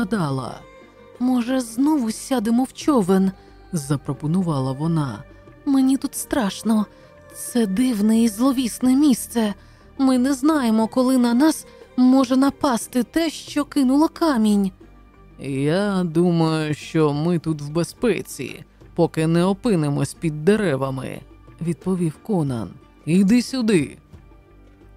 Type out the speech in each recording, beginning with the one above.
загадала. Може, знову сядемо в човен, запропонувала вона. Мені тут страшно. Це дивне і зловісне місце. Ми не знаємо, коли на нас може напасти те, що кинуло камінь. Я думаю, що ми тут в безпеці, поки не опинимось під деревами, відповів Конан. Іди сюди.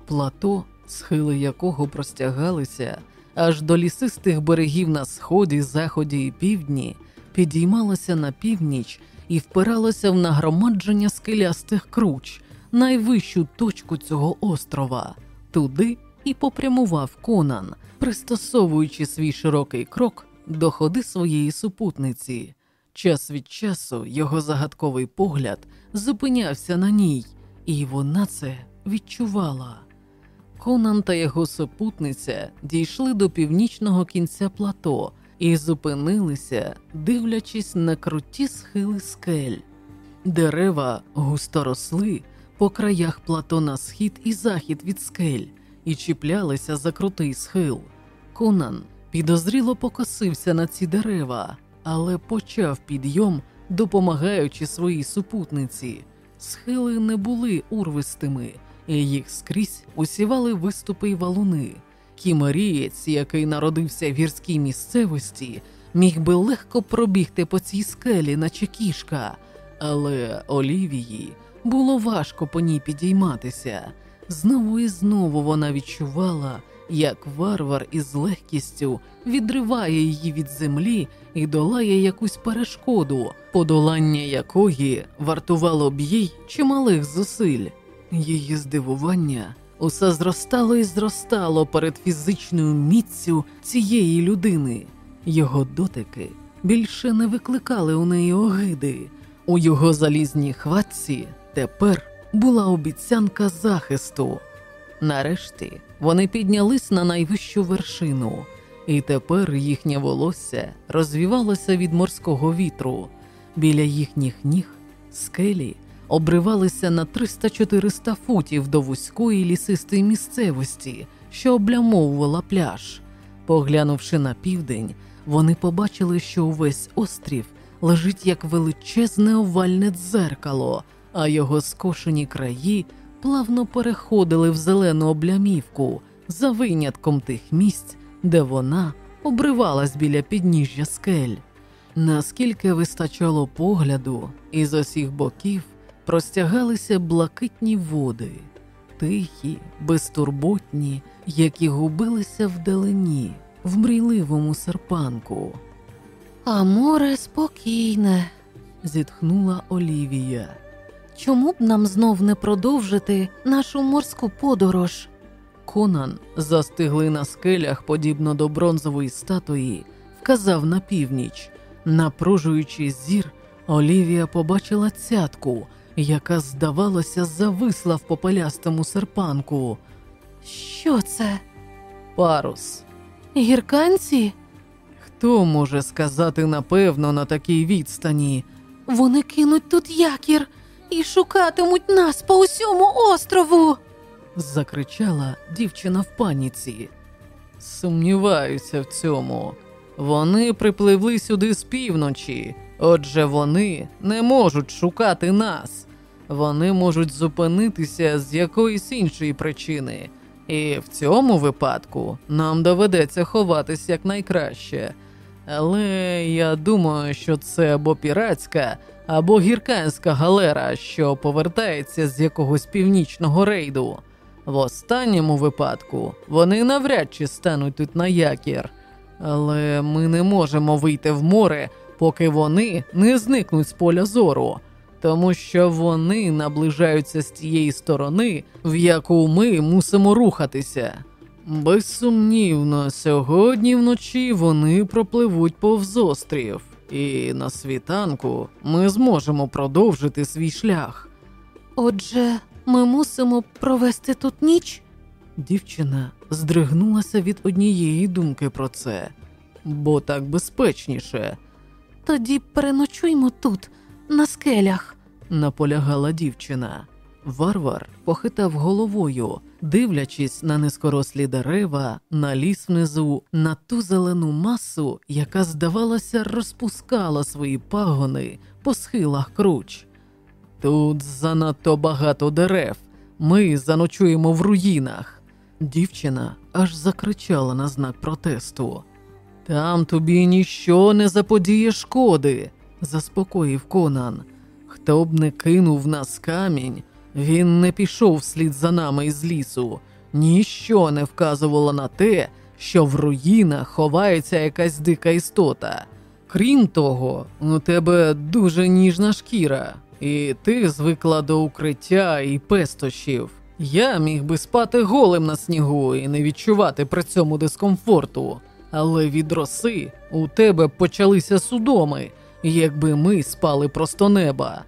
Плато, схили якого простягалися аж до лісистих берегів на сході, заході і півдні, підіймалося на північ і впиралося в нагромадження скелястих круч, найвищу точку цього острова. Туди і попрямував Конан, пристосовуючи свій широкий крок до ходи своєї супутниці. Час від часу його загадковий погляд зупинявся на ній, і вона це відчувала. Конан та його супутниця дійшли до північного кінця плато і зупинилися, дивлячись на круті схили скель. Дерева густо росли по краях плато на схід і захід від скель і чіплялися за крутий схил. Конан підозріло покосився на ці дерева, але почав підйом, допомагаючи своїй супутниці. Схили не були урвистими, і їх скрізь усівали виступи й валуни. Кімерієць, який народився в гірській місцевості, міг би легко пробігти по цій скелі, наче кішка, але Олівії було важко по ній підійматися. Знову і знову вона відчувала, як варвар із легкістю відриває її від землі і долає якусь перешкоду, подолання якої вартувало б їй чималих зусиль. Її здивування усе зростало і зростало перед фізичною міцю цієї людини. Його дотики більше не викликали у неї огиди. У його залізній хватці тепер була обіцянка захисту. Нарешті вони піднялись на найвищу вершину, і тепер їхнє волосся розвівалося від морського вітру. Біля їхніх ніг скелі обривалися на 300-400 футів до вузької лісистої місцевості, що облямовувала пляж. Поглянувши на південь, вони побачили, що увесь острів лежить як величезне овальне дзеркало, а його скошені краї плавно переходили в зелену облямівку за винятком тих місць, де вона обривалась біля підніжжя скель. Наскільки вистачало погляду, із усіх боків простягалися блакитні води, тихі, безтурботні, які губилися вдалині, в мрійливому серпанку. А море спокійне, зітхнула Олівія. Чому б нам знов не продовжити нашу морську подорож? Конан, застигли на скелях, подібно до бронзової статуї, вказав на північ. Напружуючи зір, Олівія побачила цятку, яка, здавалося, зависла в попелястому серпанку. Що це? Парус. Гірканці? Хто може сказати напевно на такій відстані? Вони кинуть тут якір і шукатимуть нас по усьому острову. закричала дівчина в паніці. Сумніваюся в цьому. Вони припливли сюди з півночі, отже, вони не можуть шукати нас. Вони можуть зупинитися з якоїсь іншої причини, і в цьому випадку нам доведеться ховатись якнайкраще. Але я думаю, що це або піратська, або гірканська галера, що повертається з якогось північного рейду. В останньому випадку вони навряд чи стануть тут на якір, але ми не можемо вийти в море, поки вони не зникнуть з поля зору, тому що вони наближаються з тієї сторони, в яку ми мусимо рухатися. Безсумнівно, сьогодні вночі вони пропливуть повз острів, і на світанку ми зможемо продовжити свій шлях. Отже, ми мусимо провести тут ніч? Дівчина здригнулася від однієї думки про це, бо так безпечніше, Тоді переночуймо тут, на скелях. наполягала дівчина. Варвар похитав головою, дивлячись на низкорослі дерева, на ліс внизу, на ту зелену масу, яка, здавалося, розпускала свої пагони по схилах круч. Тут занадто багато дерев. Ми заночуємо в руїнах. Дівчина аж закричала на знак протесту. Там тобі ніщо не заподіє шкоди, заспокоїв Конан. Хто б не кинув нас камінь, він не пішов слід за нами із лісу, ніщо не вказувало на те, що в руїнах ховається якась дика істота. Крім того, у тебе дуже ніжна шкіра, і ти звикла до укриття і пестощів. Я міг би спати голим на снігу і не відчувати при цьому дискомфорту, але від роси у тебе почалися судоми, якби ми спали просто неба.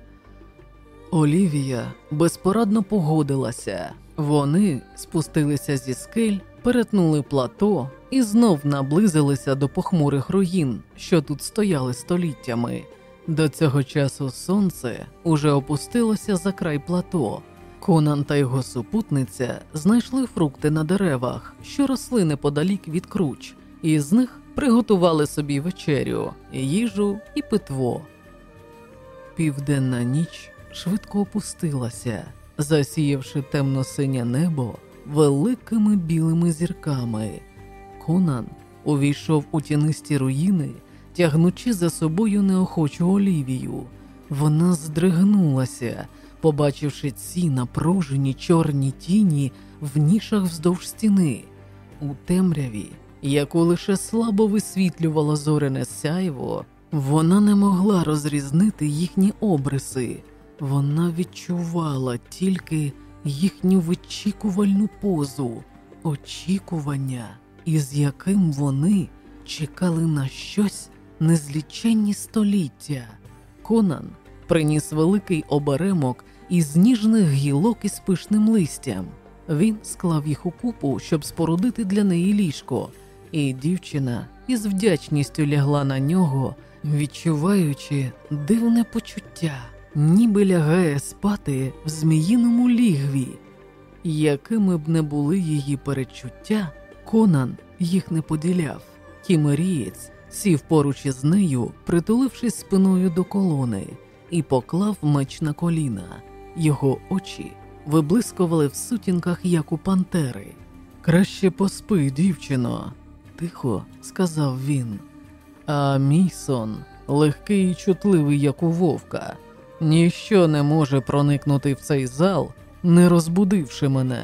Олівія безпорадно погодилася. Вони спустилися зі скель, перетнули плато і знов наблизилися до похмурих руїн, що тут стояли століттями. До цього часу сонце уже опустилося за край плато. Конан та його супутниця знайшли фрукти на деревах, що росли неподалік від круч, і з них приготували собі вечерю, їжу і питво. Південна ніч швидко опустилася, засіявши темно-синє небо великими білими зірками. Конан увійшов у тінисті руїни, тягнучи за собою неохочу Олівію. Вона здригнулася, побачивши ці напружені чорні тіні в нішах вздовж стіни. У темряві, яку лише слабо висвітлювало зорене сяйво, вона не могла розрізнити їхні обриси. Вона відчувала тільки їхню вичікувальну позу, очікування, із яким вони чекали на щось незліченні століття. Конан приніс великий оберемок із ніжних гілок із пишним листям. Він склав їх у купу, щоб спорудити для неї ліжко, і дівчина із вдячністю лягла на нього, відчуваючи дивне почуття ніби лягає спати в зміїному лігві. Якими б не були її перечуття, Конан їх не поділяв. Кімерієць сів поруч із нею, притулившись спиною до колони, і поклав меч на коліна. Його очі виблискували в сутінках, як у пантери. Краще поспи, дівчино, тихо сказав він. А мій сон легкий і чутливий, як у вовка. Ніщо не може проникнути в цей зал, не розбудивши мене.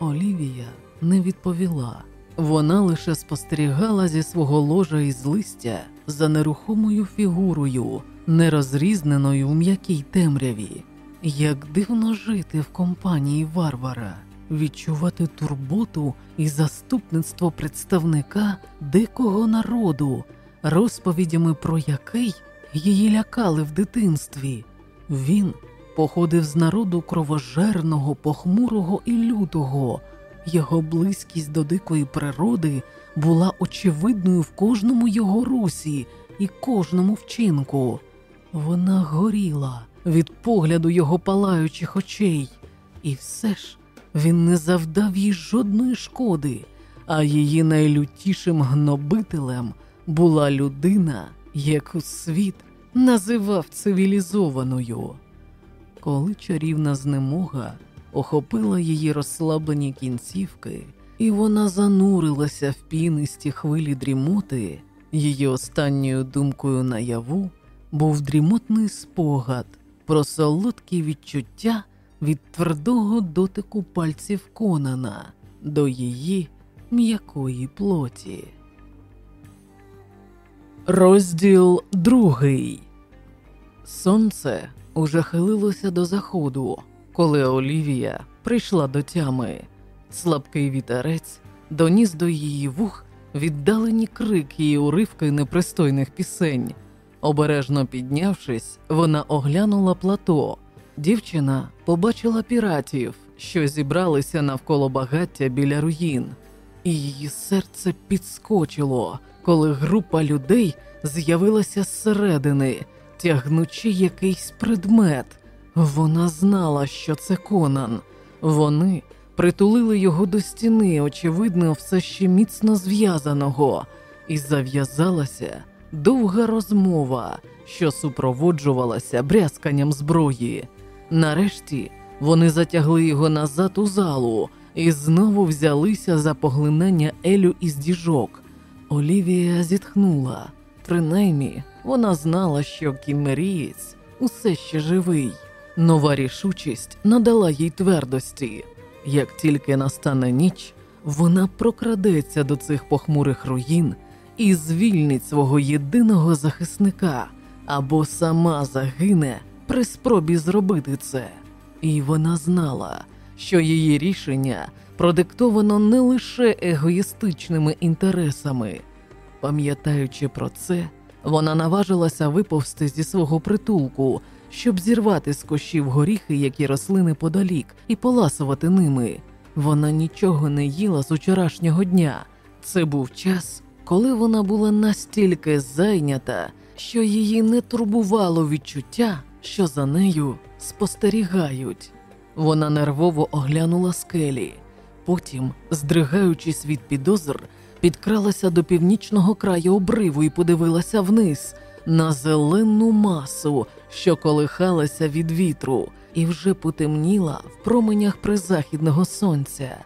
Олівія не відповіла. Вона лише спостерігала зі свого ложа із листя за нерухомою фігурою, нерозрізненою в м'якій темряві. Як дивно жити в компанії варвара, відчувати турботу і заступництво представника дикого народу, розповідями про який її лякали в дитинстві. Він походив з народу кровожерного, похмурого і лютого. Його близькість до дикої природи була очевидною в кожному його русі і кожному вчинку. Вона горіла від погляду його палаючих очей, і все ж він не завдав їй жодної шкоди, а її найлютішим гнобителем була людина, яку світ називав цивілізованою. Коли чарівна знемога охопила її розслаблені кінцівки, і вона занурилася в пінисті хвилі дрімоти, її останньою думкою наяву був дрімотний спогад про солодкі відчуття від твердого дотику пальців Конана до її м'якої плоті. Розділ другий. Сонце уже хилилося до заходу, коли Олівія прийшла до тями. Слабкий вітерець доніс до її вух віддалені крики і уривки непристойних пісень. Обережно піднявшись, вона оглянула плато. Дівчина побачила піратів, що зібралися навколо багаття біля руїн, і її серце підскочило коли група людей з'явилася зсередини, тягнучи якийсь предмет. Вона знала, що це Конан. Вони притулили його до стіни, очевидно, все ще міцно зв'язаного, і зав'язалася довга розмова, що супроводжувалася брязканням зброї. Нарешті вони затягли його назад у залу і знову взялися за поглинання Елю із діжок. Олівія зітхнула. Принаймні, вона знала, що кімерієць усе ще живий. Нова рішучість надала їй твердості. Як тільки настане ніч, вона прокрадеться до цих похмурих руїн і звільнить свого єдиного захисника або сама загине при спробі зробити це. І вона знала, що її рішення продиктовано не лише егоїстичними інтересами. Пам'ятаючи про це, вона наважилася виповзти зі свого притулку, щоб зірвати з кощів горіхи, які росли неподалік, і поласувати ними. Вона нічого не їла з учорашнього дня. Це був час, коли вона була настільки зайнята, що її не турбувало відчуття, що за нею спостерігають. Вона нервово оглянула скелі, потім, здригаючись від підозр, підкралася до північного краю обриву і подивилася вниз на зелену масу, що колихалася від вітру, і вже потемніла в променях призахідного сонця.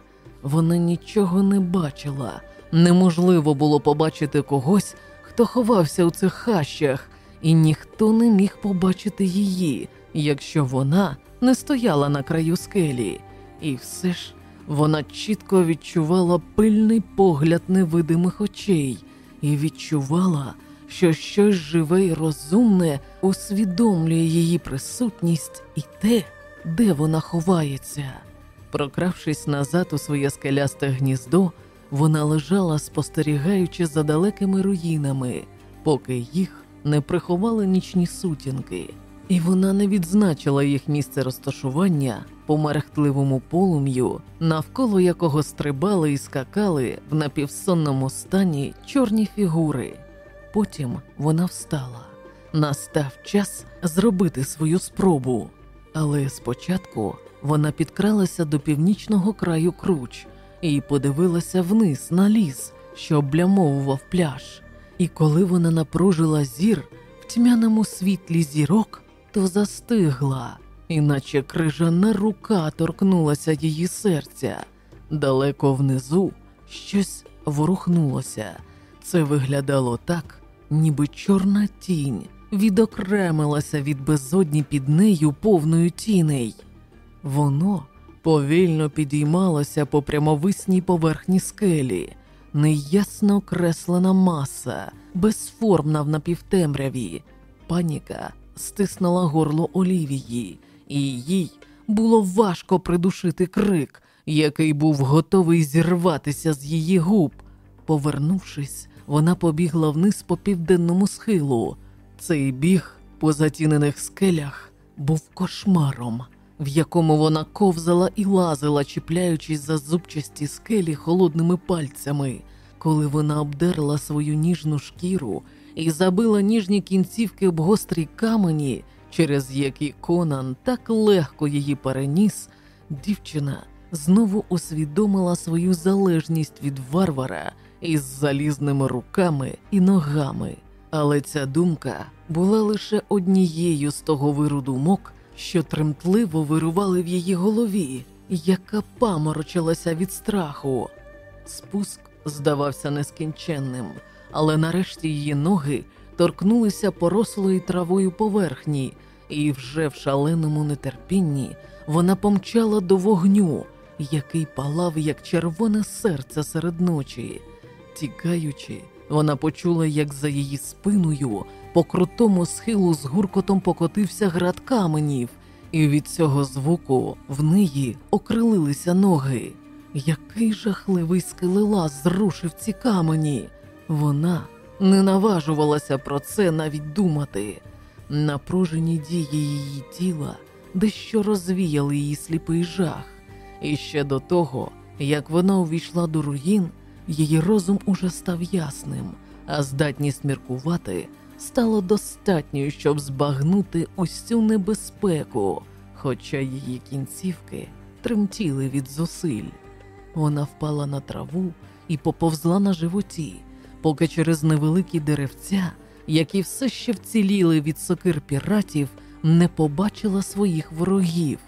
Вона нічого не бачила. Неможливо було побачити когось, хто ховався у цих хащах, і ніхто не міг побачити її, якщо вона не стояла на краю скелі. І все ж вона чітко відчувала пильний погляд невидимих очей і відчувала, що щось живе й розумне усвідомлює її присутність і те, де вона ховається. Прокравшись назад у своє скелясте гніздо, вона лежала, спостерігаючи за далекими руїнами, поки їх не приховали нічні сутінки, і вона не відзначила їх місце розташування по мерехтливому полум'ю, навколо якого стрибали і скакали в напівсонному стані чорні фігури. Потім вона встала. Настав час зробити свою спробу, але спочатку вона підкралася до північного краю круч і подивилася вниз на ліс, що облямовував пляж. І коли вона напружила зір в тьмяному світлі зірок, то застигла, іначе крижана рука торкнулася її серця. Далеко внизу щось ворухнулося. Це виглядало так, ніби чорна тінь відокремилася від безодні під нею повною тіней. Воно повільно підіймалося по прямовисній поверхні скелі, неясно окреслена маса, безформна в напівтемряві. Паніка стиснула горло Олівії, і їй було важко придушити крик, який був готовий зірватися з її губ. Повернувшись, вона побігла вниз по південному схилу. Цей біг по затінених скелях був кошмаром, в якому вона ковзала і лазила, чіпляючись за зубчасті скелі холодними пальцями, коли вона обдерла свою ніжну шкіру і забила ніжні кінцівки об гострі камені, через які Конан так легко її переніс, дівчина знову усвідомила свою залежність від варвара із залізними руками і ногами. Але ця думка була лише однією з того виру думок, що тремтливо вирували в її голові, яка паморочилася від страху. Спуск здавався нескінченним, але нарешті її ноги торкнулися порослої травою поверхні, і вже в шаленому нетерпінні вона помчала до вогню, який палав як червоне серце серед ночі. Тікаючи, вона почула, як за її спиною по крутому схилу з гуркотом покотився град каменів, і від цього звуку в неї окрилилися ноги. Який жахливий скелелаз зрушив ці камені. Вона не наважувалася про це навіть думати. Напружені дії її тіла дещо розвіяли її сліпий жах, і ще до того, як вона увійшла до руїн, її розум уже став ясним, а здатність міркувати стало достатньою, щоб збагнути усю небезпеку, хоча її кінцівки тремтіли від зусиль. Вона впала на траву і поповзла на животі, поки через невеликі деревця, які все ще вціліли від сокир піратів, не побачила своїх ворогів.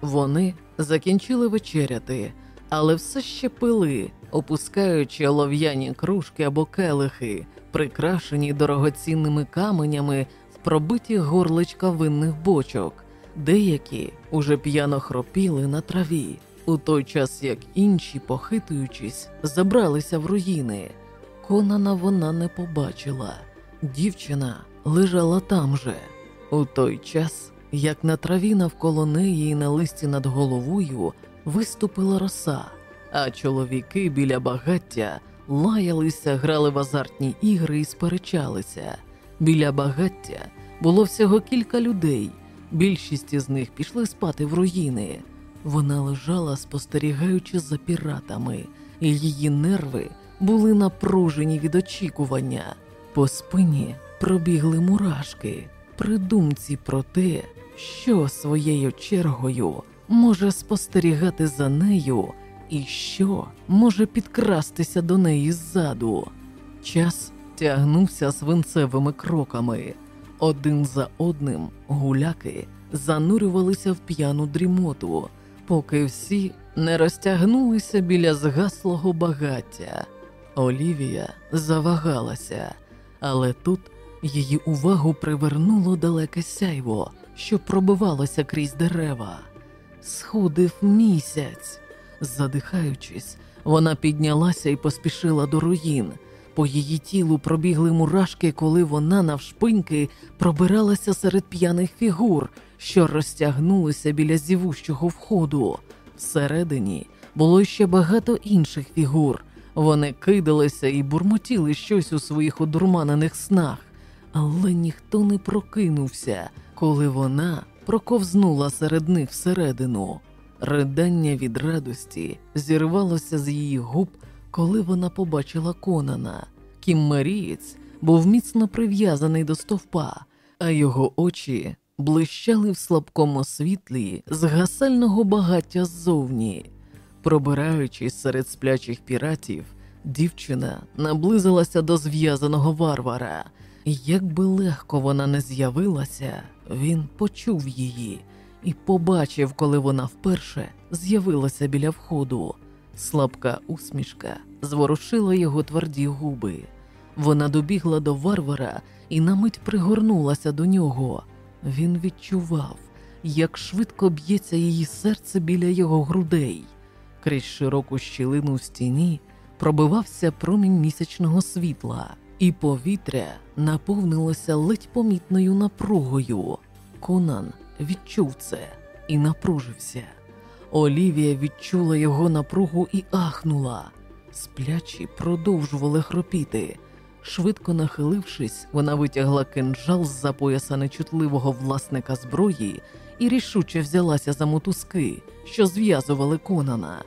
Вони закінчили вечеряти, але все ще пили, опускаючи олов'яні кружки або келихи, прикрашені дорогоцінними каменями в пробиті горличка винних бочок. Деякі уже п'яно хропіли на траві, у той час як інші, похитуючись, забралися в руїни. Конана вона не побачила. Дівчина лежала там же. У той час, як на траві навколо неї і на листі над головою виступила роса, а чоловіки біля багаття лаялися, грали в азартні ігри і сперечалися. Біля багаття було всього кілька людей. Більшість із них пішли спати в руїни. Вона лежала, спостерігаючи за піратами, і її нерви були напружені від очікування. По спині пробігли мурашки при думці про те, що своєю чергою може спостерігати за нею і що може підкрастися до неї ззаду. Час тягнувся свинцевими кроками. Один за одним гуляки занурювалися в п'яну дрімоту, поки всі не розтягнулися біля згаслого багаття. Олівія завагалася, але тут її увагу привернуло далеке сяйво, що пробивалося крізь дерева. Сходив місяць. Задихаючись, вона піднялася і поспішила до руїн. По її тілу пробігли мурашки, коли вона навшпиньки пробиралася серед п'яних фігур, що розтягнулися біля зівущого входу. Всередині було ще багато інших фігур. Вони кидалися і бурмотіли щось у своїх одурманених снах, але ніхто не прокинувся, коли вона проковзнула серед них всередину. Ридання від радості зірвалося з її губ, коли вона побачила Конана. Кіммерієць був міцно прив'язаний до стовпа, а його очі блищали в слабкому світлі з гасельного багаття ззовні. Пробираючись серед сплячих піратів, дівчина наблизилася до зв'язаного варвара. Як би легко вона не з'явилася, він почув її і побачив, коли вона вперше з'явилася біля входу. Слабка усмішка зворушила його тверді губи. Вона добігла до варвара і на мить пригорнулася до нього. Він відчував, як швидко б'ється її серце біля його грудей. Крізь широку щілину в стіні пробивався промінь місячного світла, і повітря наповнилося ледь помітною напругою. Конан відчув це і напружився. Олівія відчула його напругу і ахнула. Сплячі продовжували хропіти. Швидко нахилившись, вона витягла кинджал з за пояса нечутливого власника зброї і рішуче взялася за мотузки, що зв'язували Конана.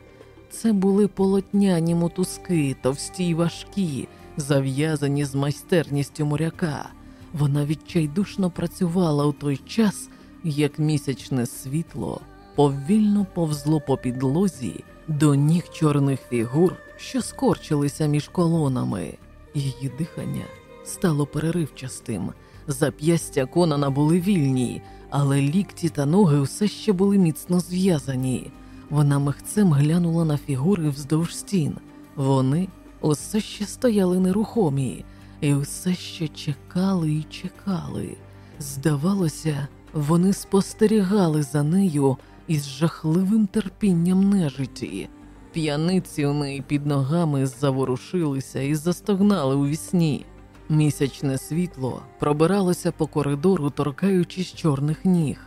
Це були полотняні мотузки, товсті й важкі, зав'язані з майстерністю моряка. Вона відчайдушно працювала у той час, як місячне світло повільно повзло по підлозі до ніг чорних фігур, що скорчилися між колонами. Її дихання стало переривчастим. Зап'ястя Конана були вільні, але лікті та ноги все ще були міцно зв'язані. Вона михцем глянула на фігури вздовж стін. Вони усе ще стояли нерухомі і усе ще чекали і чекали. Здавалося, вони спостерігали за нею із жахливим терпінням нежиті. П'яниці у неї під ногами заворушилися і застогнали у вісні. Місячне світло пробиралося по коридору, торкаючись чорних ніг.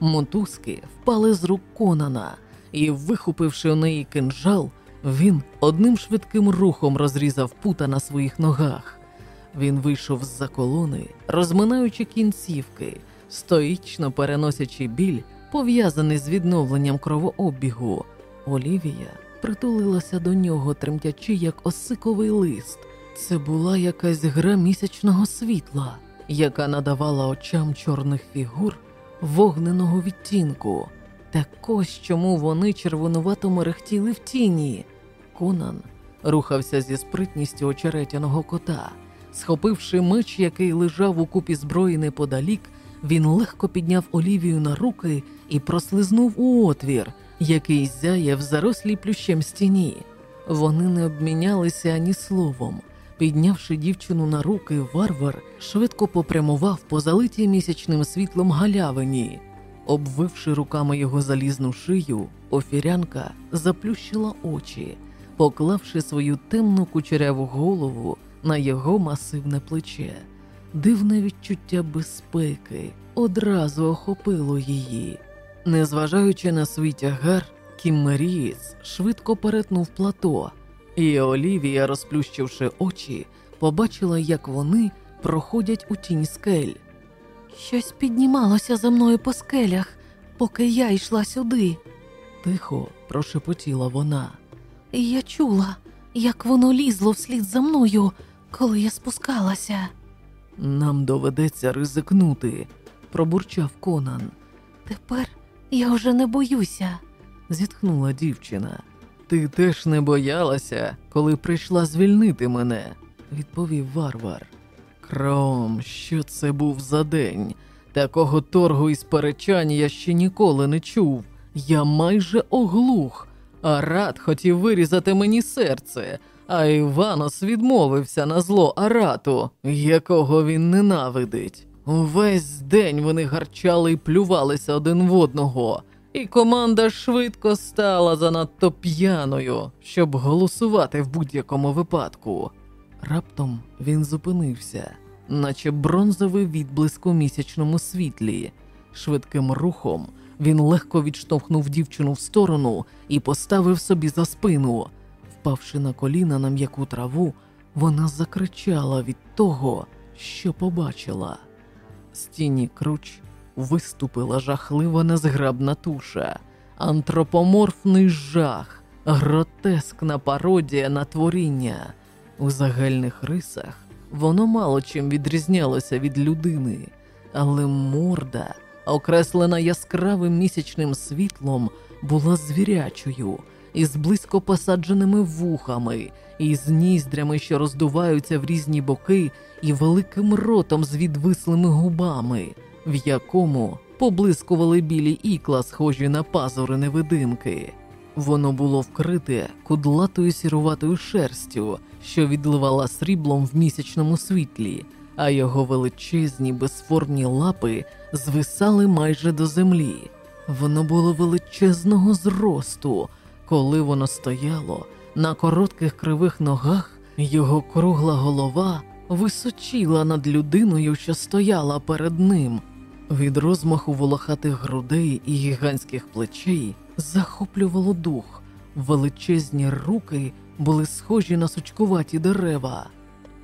Мотузки впали з рук Конана, і, вихопивши у неї кинжал, він одним швидким рухом розрізав пута на своїх ногах. Він вийшов з-за колони, розминаючи кінцівки, стоїчно переносячи біль, пов'язаний з відновленням кровообігу. Олівія притулилася до нього, тремтячи, як осиковий лист. Це була якась гра місячного світла, яка надавала очам чорних фігур вогненого відтінку. Так ось чому вони червонувато мерехтіли в тіні. Конан рухався зі спритністю очеретяного кота. Схопивши меч, який лежав у купі зброї неподалік, він легко підняв Олівію на руки і прослизнув у отвір, який зяяв зарослій плющем стіні. Вони не обмінялися ані словом. Піднявши дівчину на руки, варвар швидко попрямував по залитій місячним світлом галявині. Обвивши руками його залізну шию, офірянка заплющила очі, поклавши свою темну кучеряву голову на його масивне плече. Дивне відчуття безпеки одразу охопило її. Незважаючи на свій тягар, Кіммерієць швидко перетнув плато, і Олівія, розплющивши очі, побачила, як вони проходять у тінь скель. Щось піднімалося за мною по скелях, поки я йшла сюди. Тихо прошепотіла вона. І я чула, як воно лізло вслід за мною, коли я спускалася. Нам доведеться ризикнути, пробурчав Конан. Тепер я вже не боюся, зітхнула дівчина. Ти теж не боялася, коли прийшла звільнити мене, відповів варвар. Кром, що це був за день? Такого торгу і сперечань я ще ніколи не чув. Я майже оглух, а рад хотів вирізати мені серце, а Іванос відмовився на зло Арату, якого він ненавидить. Увесь день вони гарчали і плювалися один в одного, і команда швидко стала занадто п'яною, щоб голосувати в будь-якому випадку. Раптом він зупинився, наче бронзовий відблиск у місячному світлі. Швидким рухом він легко відштовхнув дівчину в сторону і поставив собі за спину. Впавши на коліна на м'яку траву, вона закричала від того, що побачила. З тіні круч виступила жахлива незграбна туша, антропоморфний жах, гротескна пародія на творіння. У загальних рисах воно мало чим відрізнялося від людини, але морда, окреслена яскравим місячним світлом, була звірячою, із близько посадженими вухами, і з ніздрями, що роздуваються в різні боки, і великим ротом з відвислими губами, в якому поблискували білі ікла, схожі на пазури невидимки. Воно було вкрите кудлатою сіруватою шерстю, що відливала сріблом в місячному світлі, а його величезні безформні лапи звисали майже до землі. Воно було величезного зросту, коли воно стояло на коротких кривих ногах, його кругла голова височіла над людиною, що стояла перед ним. Від розмаху волохатих грудей і гігантських плечей захоплювало дух, величезні руки були схожі на сучкуваті дерева.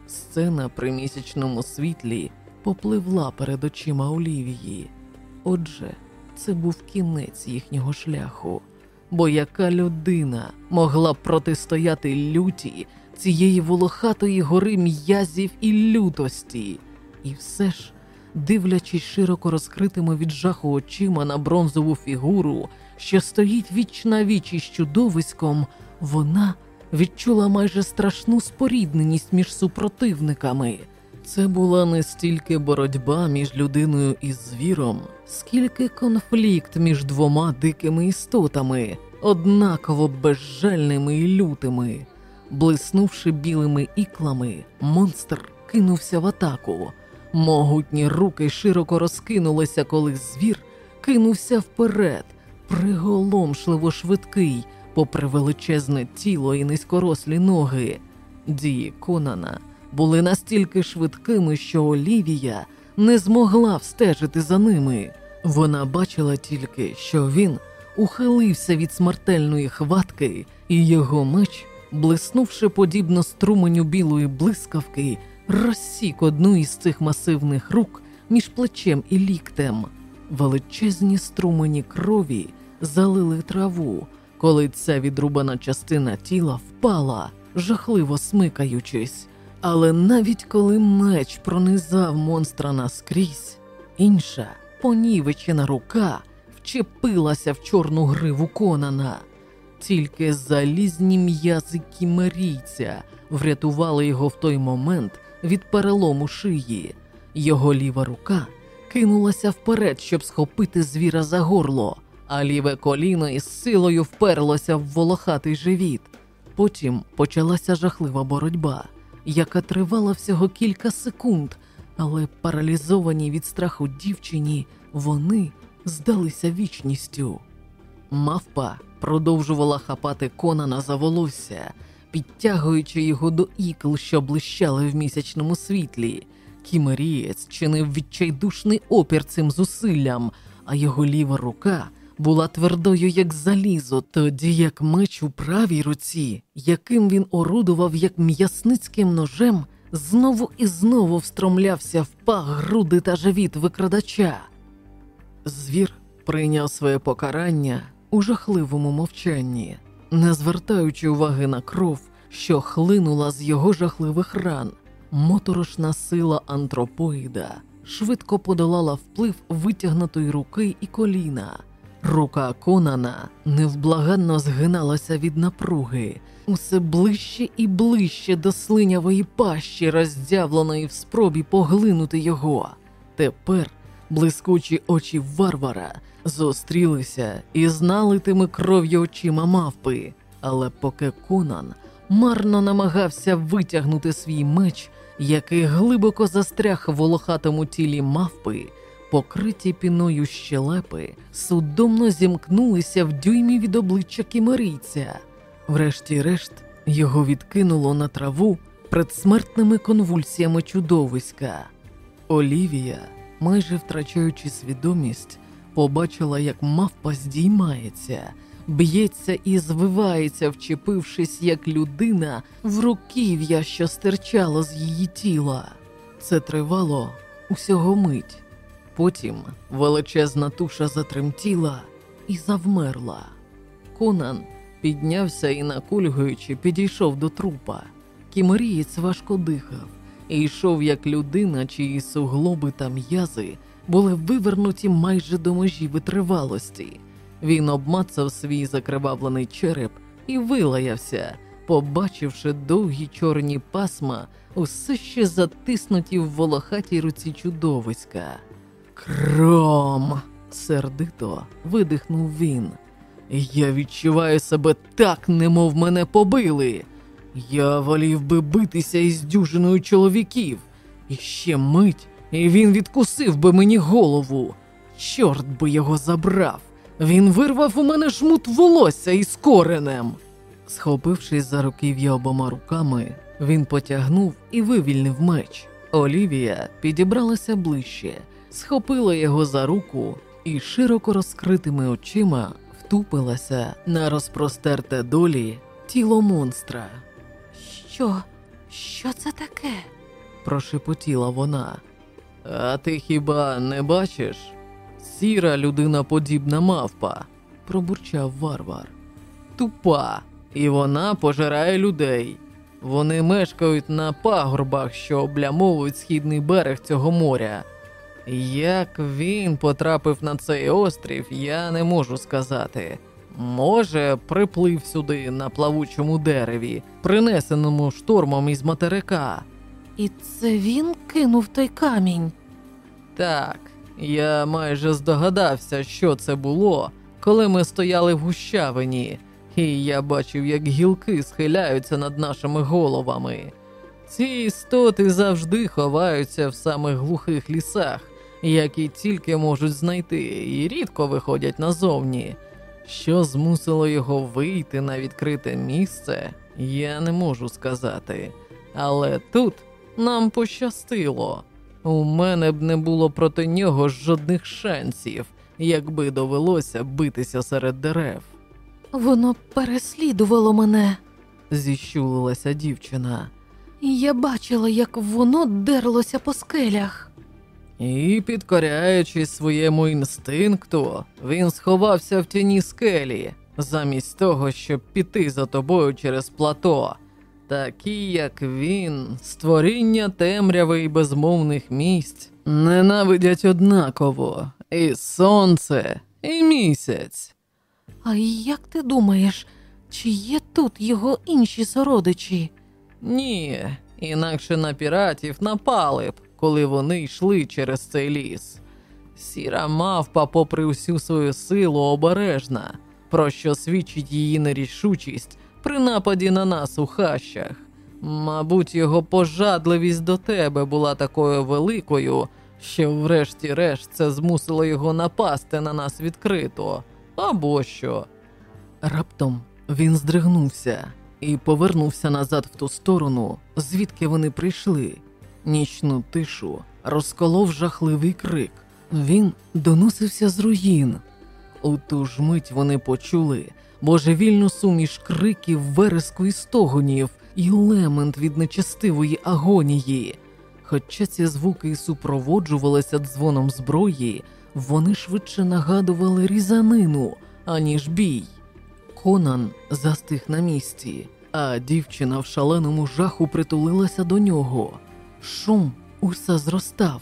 Сцена при місячному світлі попливла перед очима Олівії. Отже, це був кінець їхнього шляху, бо яка людина могла протистояти люті цієї волохатої гори м'язів і лютості, і все ж, дивлячись широко розкритими від жаху очима на бронзову фігуру, що стоїть віч на віч із чудовиськом, вона відчула майже страшну спорідненість між супротивниками. Це була не стільки боротьба між людиною і звіром, скільки конфлікт між двома дикими істотами, однаково безжальними і лютими. Блиснувши білими іклами, монстр кинувся в атаку. Могутні руки широко розкинулися, коли звір кинувся вперед, приголомшливо швидкий, попри величезне тіло і низькорослі ноги. Дії Конана були настільки швидкими, що Олівія не змогла встежити за ними. Вона бачила тільки, що він ухилився від смертельної хватки, і його меч, блиснувши подібно струменю білої блискавки, розсік одну із цих масивних рук між плечем і ліктем. Величезні струмені крові залили траву, коли ця відрубана частина тіла впала, жахливо смикаючись. Але навіть коли меч пронизав монстра наскрізь, інша понівечена рука вчепилася в чорну гриву Конана. Тільки залізні м'язи кімерійця врятували його в той момент від перелому шиї. Його ліва рука кинулася вперед, щоб схопити звіра за горло, а ліве коліно із силою вперлося в волохатий живіт. Потім почалася жахлива боротьба, яка тривала всього кілька секунд, але паралізовані від страху дівчині, вони здалися вічністю. Мавпа продовжувала хапати Конана за волосся, підтягуючи його до ікл, що блищали в місячному світлі. Кімерієць чинив відчайдушний опір цим зусиллям, а його ліва рука була твердою, як залізо, тоді як меч у правій руці, яким він орудував як м'ясницьким ножем, знову і знову встромлявся в пах, груди та живіт викрадача. Звір прийняв своє покарання у жахливому мовчанні, не звертаючи уваги на кров, що хлинула з його жахливих ран. Моторошна сила антропоїда швидко подолала вплив витягнутої руки і коліна. Рука Конана невблаганно згиналася від напруги, усе ближче і ближче до слинявої пащі, роздявленої в спробі поглинути його. Тепер блискучі очі варвара зустрілися і знали тими кров'ю очима мавпи. Але поки Конан марно намагався витягнути свій меч, який глибоко застряг в волохатому тілі мавпи, покриті піною щелепи, судомно зімкнулися в дюймі від обличчя кімерійця. Врешті-решт його відкинуло на траву предсмертними конвульсіями чудовиська. Олівія, майже втрачаючи свідомість, побачила, як мавпа здіймається, б'ється і звивається, вчепившись як людина в руків'я, що стирчало з її тіла. Це тривало усього мить. Потім величезна туша затремтіла і завмерла. Конан піднявся і, накульгуючи, підійшов до трупа. Кімерієць важко дихав і йшов як людина, чиї суглоби та м'язи були вивернуті майже до межі витривалості. Він обмацав свій закривавлений череп і вилаявся, побачивши довгі чорні пасма, усе ще затиснуті в волохатій руці чудовиська. Кром. сердито видихнув він. Я відчуваю себе так, немов мене побили. Я волів би битися із дюжиною чоловіків. І ще мить, і він відкусив би мені голову. Чорт би його забрав. Він вирвав у мене жмут волосся із коренем. Схопившись за руків'я обома руками, він потягнув і вивільнив меч. Олівія підібралася ближче, схопила його за руку і широко розкритими очима втупилася на розпростерте долі тіло монстра. Що? Що це таке? прошепотіла вона. А ти хіба не бачиш? Сіра людиноподібна мавпа, пробурчав варвар. Тупа, і вона пожирає людей. Вони мешкають на пагорбах, що облямовують східний берег цього моря. Як він потрапив на цей острів, я не можу сказати. Може, приплив сюди на плавучому дереві, принесеному штормом із материка. І це він кинув той камінь. Так, я майже здогадався, що це було, коли ми стояли в гущавині, і я бачив, як гілки схиляються над нашими головами. Ці істоти завжди ховаються в самих глухих лісах, які тільки можуть знайти, і рідко виходять назовні. Що змусило його вийти на відкрите місце, я не можу сказати. Але тут нам пощастило. У мене б не було проти нього жодних шансів, якби довелося битися серед дерев. Воно переслідувало мене, зіщулилася дівчина. я бачила, як воно дерлося по скелях. І, підкоряючись своєму інстинкту, він сховався в тіні скелі, замість того, щоб піти за тобою через плато. Такі, як він, створіння темряви і безмовних місць, ненавидять однаково і сонце, і місяць. А як ти думаєш, чи є тут його інші сородичі? Ні, інакше на піратів напали б, коли вони йшли через цей ліс. Сіра мавпа, попри всю свою силу, обережна, про що свідчить її нерішучість при нападі на нас у хащах. Мабуть, його пожадливість до тебе була такою великою, що, врешті-решт, це змусило його напасти на нас відкрито. Або що. Раптом він здригнувся і повернувся назад в ту сторону, звідки вони прийшли. Нічну тишу розколов жахливий крик. Він доносився з руїн. У ту ж мить вони почули божевільну суміш криків, вереску і стогонів і лемент від нечестивої агонії. Хоча ці звуки й супроводжувалися дзвоном зброї, вони швидше нагадували різанину, аніж бій. Конан застиг на місці, а дівчина в шаленому жаху притулилася до нього. Шум усе зростав,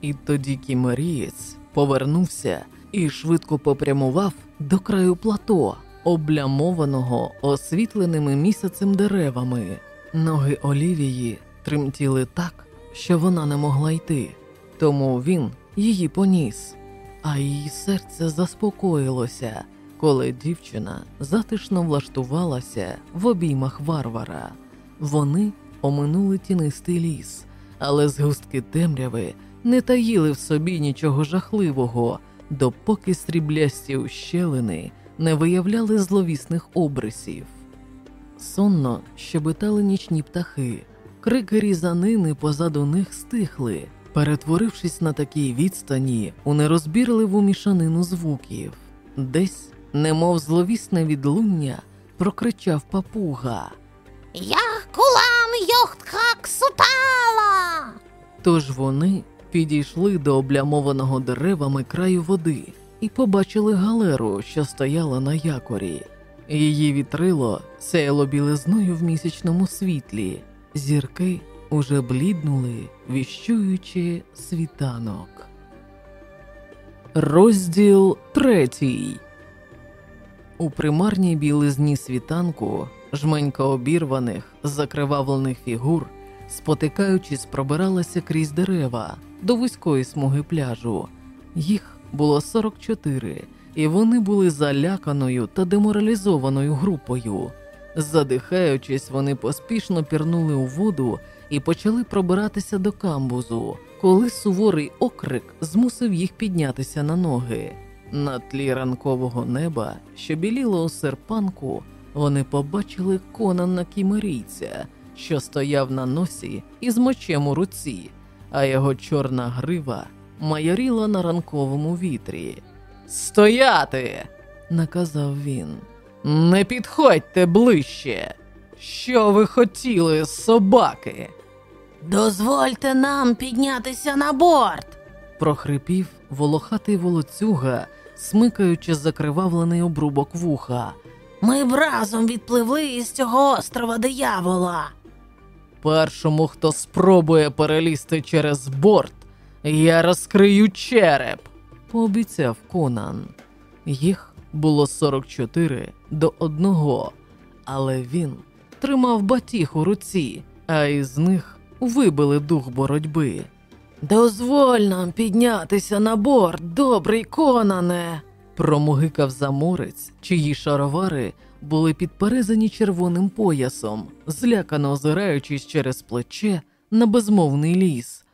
і тоді кімерієць повернувся і швидко попрямував до краю плато, облямованого освітленими місяцем деревами. Ноги Олівії тремтіли так, що вона не могла йти, тому він її поніс, а її серце заспокоїлося, коли дівчина затишно влаштувалася в обіймах варвара. Вони оминули тінистий ліс, але згустки темряви не таїли в собі нічого жахливого, допоки сріблясті ущелини не виявляли зловісних обрисів. Сонно щебетали нічні птахи, крики різанини позаду них стихли, перетворившись на такій відстані у нерозбірливу мішанину звуків. Десь, немов зловісне відлуння, прокричав папуга. Я кулан йохтхак сутала. Тож вони підійшли до облямованого деревами краю води і побачили галеру, що стояла на якорі. Її вітрило сяяло білизною в місячному світлі, зірки уже бліднули, віщуючи світанок. Розділ третій. У примарній білизні світанку жменька обірваних, закривавлених фігур, спотикаючись, пробиралася крізь дерева до вузької смуги пляжу. Їх було 44, і вони були заляканою та деморалізованою групою. Задихаючись, вони поспішно пірнули у воду і почали пробиратися до камбузу, коли суворий окрик змусив їх піднятися на ноги. На тлі ранкового неба, що біліло у серпанку, вони побачили конана кімерійця, що стояв на носі із мечем у руці, а його чорна грива майоріла на ранковому вітрі. Стояти! наказав він. Не підходьте ближче. Що ви хотіли, собаки? Дозвольте нам піднятися на борт. прохрипів волохатий волоцюга, смикаючи закривавлений обрубок вуха. Ми б разом відпливли із цього острова диявола. Першому, хто спробує перелізти через борт, я розкрию череп, пообіцяв Конан. Їх було 44 до одного, але він тримав батіг у руці, а із них вибили дух боротьби. Дозволь нам піднятися на борт, добрий Конане. Промугикав заморець, чиї шаровари були підперезані червоним поясом, злякано озираючись через плече на безмовний ліс.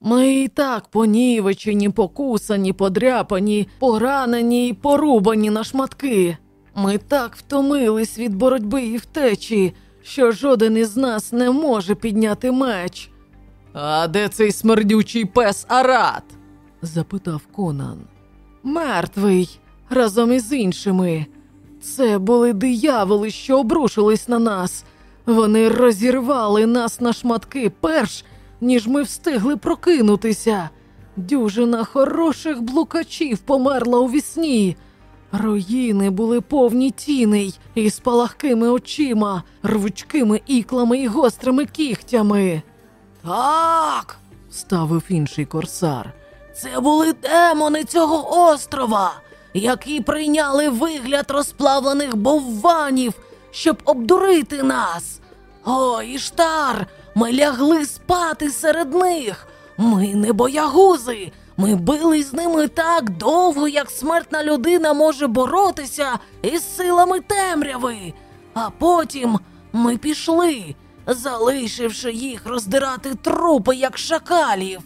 Ми і так понівечені, покусані, подряпані, поранені й порубані на шматки. Ми так втомились від боротьби і втечі, що жоден із нас не може підняти меч. А де цей смердючий пес Арат? запитав Конан. Мертвий разом із іншими. Це були дияволи, що обрушились на нас. Вони розірвали нас на шматки перш, ніж ми встигли прокинутися. Дюжина хороших блукачів померла у вісні. Руїни були повні тіней із палахкими очима, рвучкими іклами і гострими кігтями. Так, ставив інший корсар. Це були демони цього острова, які прийняли вигляд розплавлених бовванів, щоб обдурити нас. О, Іштар, ми лягли спати серед них. Ми не боягузи. Ми били з ними так довго, як смертна людина може боротися із силами темряви. А потім ми пішли, залишивши їх роздирати трупи, як шакалів.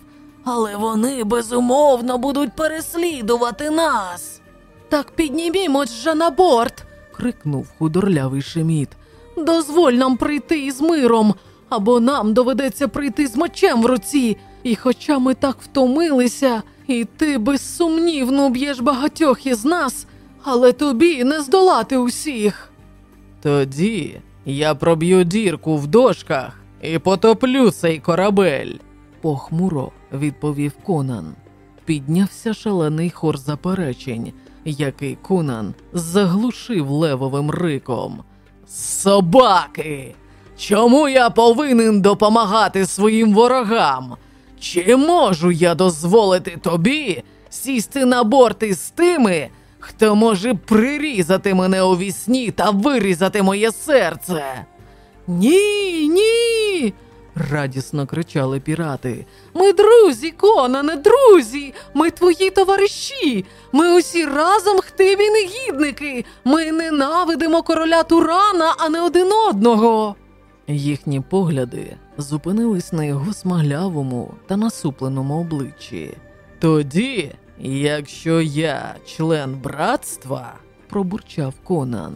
Але вони безумовно будуть переслідувати нас. Так піднімімось же на борт, крикнув худорлявий Шеміт. Дозволь нам прийти із миром, або нам доведеться прийти з мечем в руці. І хоча ми так втомилися, і ти безсумнівно б'єш багатьох із нас, але тобі не здолати усіх. Тоді я проб'ю дірку в дошках і потоплю цей корабель, похмуро відповів Конан. Піднявся шалений хор заперечень, який Конан заглушив левовим риком. Собаки! Чому я повинен допомагати своїм ворогам? Чи можу я дозволити тобі сісти на борт із тими, хто може прирізати мене у вісні та вирізати моє серце? Ні, ні. радісно кричали пірати. Ми друзі, Конане, друзі, ми твої товариші. Ми усі разом хтиві негідники. Ми ненавидимо короля Турана, а не один одного. Їхні погляди зупинились на його смаглявому та насупленому обличчі. Тоді, якщо я член братства, пробурчав Конан,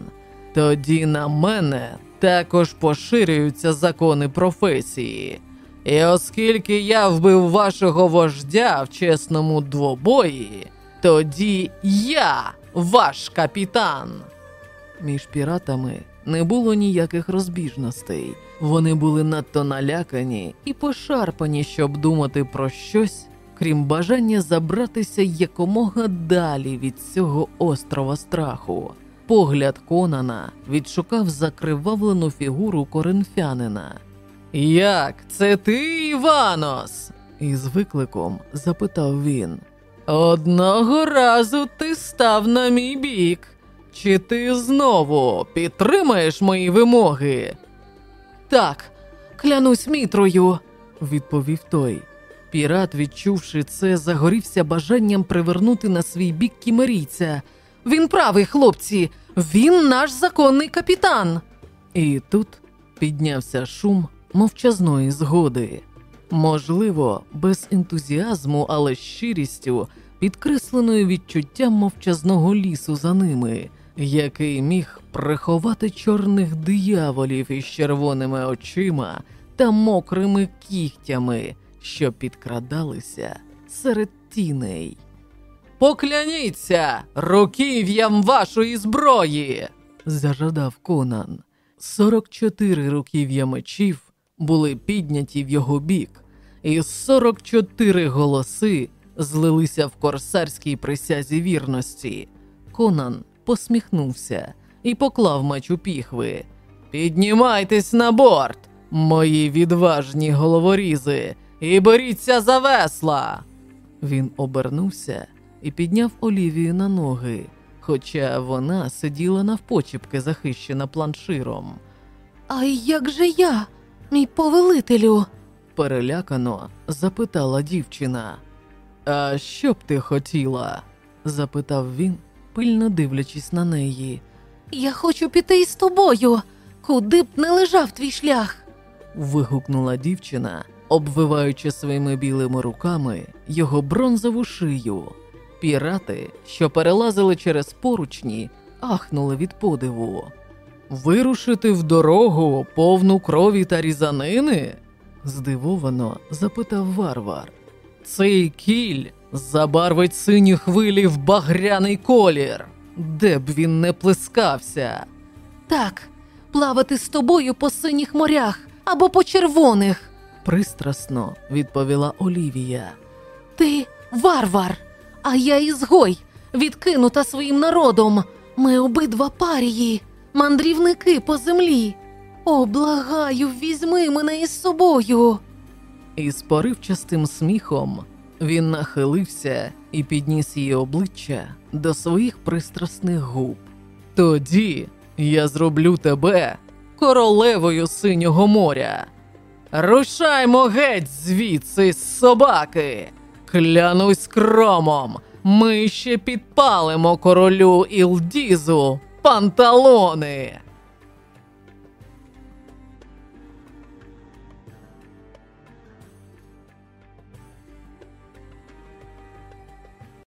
тоді на мене також поширюються закони професії. І оскільки я вбив вашого вождя в чесному двобої, тоді я ваш капітан. Між піратами не було ніяких розбіжностей. Вони були надто налякані і пошарпані, щоб думати про щось, крім бажання забратися якомога далі від цього острова страху. Погляд Конана відшукав закривавлену фігуру коринфянина. Як це ти, Іванос? із викликом запитав він. Одного разу ти став на мій бік. Чи ти знову підтримаєш мої вимоги? Так, клянусь мітрою, відповів той. Пірат, відчувши це, загорівся бажанням привернути на свій бік кімерійця. Він правий, хлопці, він наш законний капітан. І тут піднявся шум мовчазної згоди. Можливо, без ентузіазму, але щирістю, підкресленою відчуттям мовчазного лісу за ними який міг приховати чорних дияволів із червоними очима та мокрими кігтями, що підкрадалися серед тіней. Покляніться руків'ям вашої зброї, зажадав Конан. Сорок чотири руків'я мечів були підняті в його бік, і сорок чотири голоси злилися в корсарській присязі вірності. Конан посміхнувся і поклав меч у піхви. Піднімайтесь на борт, мої відважні головорізи, і беріться за весла. Він обернувся і підняв Олівію на ноги, хоча вона сиділа навпочіпки, захищена планширом. А як же я, мій повелителю? перелякано запитала дівчина. А що б ти хотіла? запитав він, пильно дивлячись на неї. Я хочу піти із тобою, куди б не лежав твій шлях. вигукнула дівчина, обвиваючи своїми білими руками його бронзову шию. Пірати, що перелазили через поручні, ахнули від подиву. Вирушити в дорогу повну крові та різанини? здивовано запитав варвар. Цей кіль забарвить сині хвилі в багряний колір, де б він не плескався. Так, плавати з тобою по синіх морях або по червоних, пристрасно відповіла Олівія. Ти варвар, а я ізгой, відкинута своїм народом. Ми обидва парії, мандрівники по землі. О, благаю, візьми мене із собою. І з поривчастим сміхом Він нахилився і підніс її обличчя до своїх пристрасних губ. Тоді я зроблю тебе королевою синього моря. Рушаймо геть звідси, собаки. Клянусь кромом, ми ще підпалимо королю Ілдізу панталони.